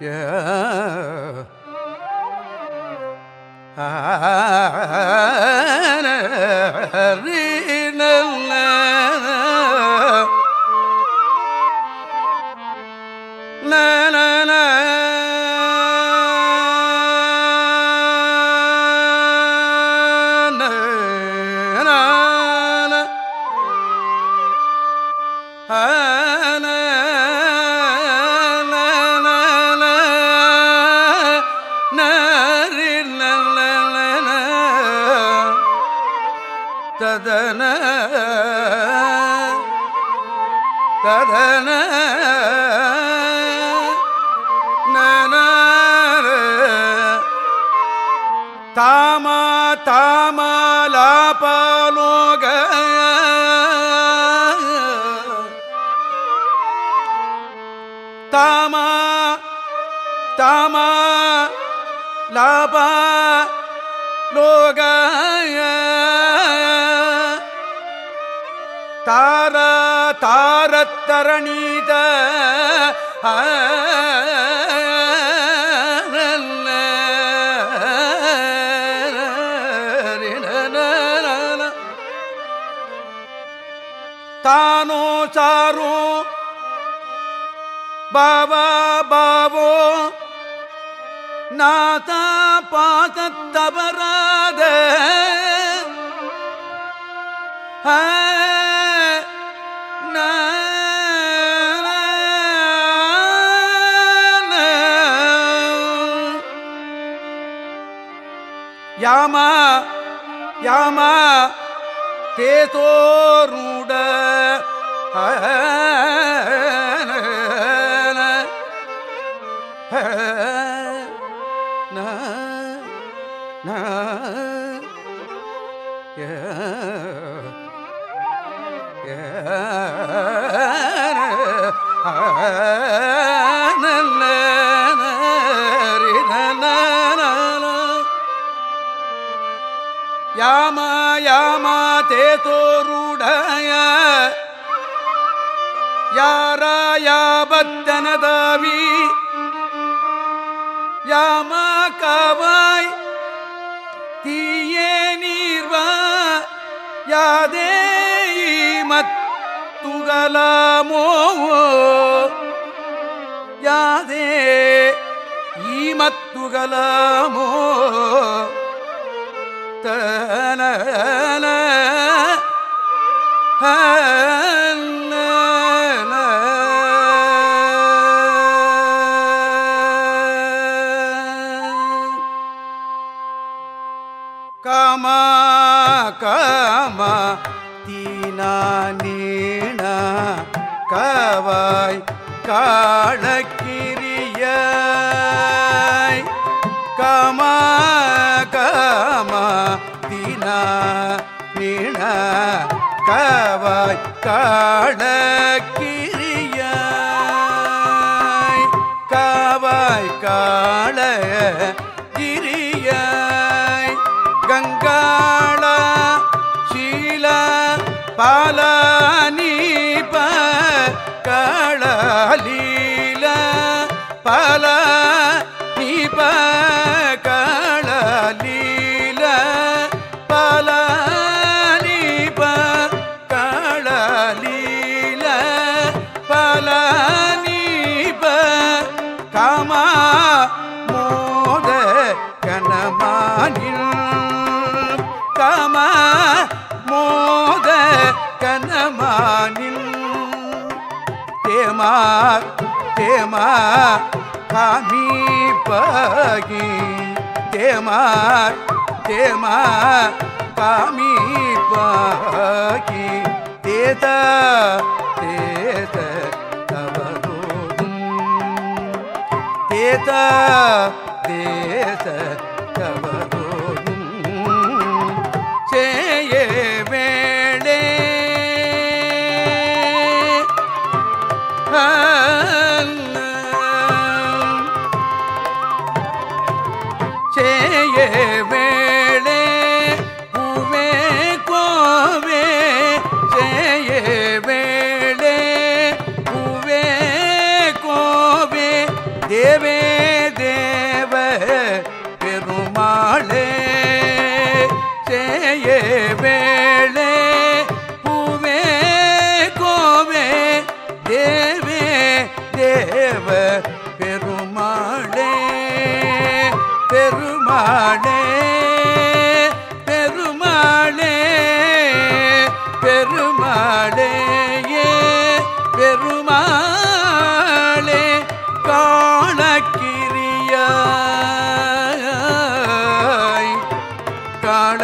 Yeah. لا لا لا തദന തദന தாமா தாம லாபலோக. தாமா தாமா lava லோக தார தாரத்தரணீத ஆ தானோ சாரோ? பாவா பாவோ? நாதா பாதத்தவராத யாமா யாமா தேதோருட யாம யாம தேதோருடைய யாராயாபத்தனதாவி யாமா காவாய் தீயே நீர்வா. யாதே மத்துகலாமோ யாதே ஈமத்துகலாமோ. தன காம காம தீனா நீண கவாய் காணக்க கவாய் காணக்கிரிய காவாய் காண கிரியாய் கங்காள சீல பாலானி களலீல பாலா தேமா தேமா காமி பகி. தேமா தேமா காமி பகி. தேத தேத தவரோதும் தேத தேத தவரோதும் பூவேயே வேளே பூவே கோவே தேவே தேவ பெருமாளே பெருமாளே பெருமாளே பெருமாளே பெருமாளே காணக்கிரியாய் காண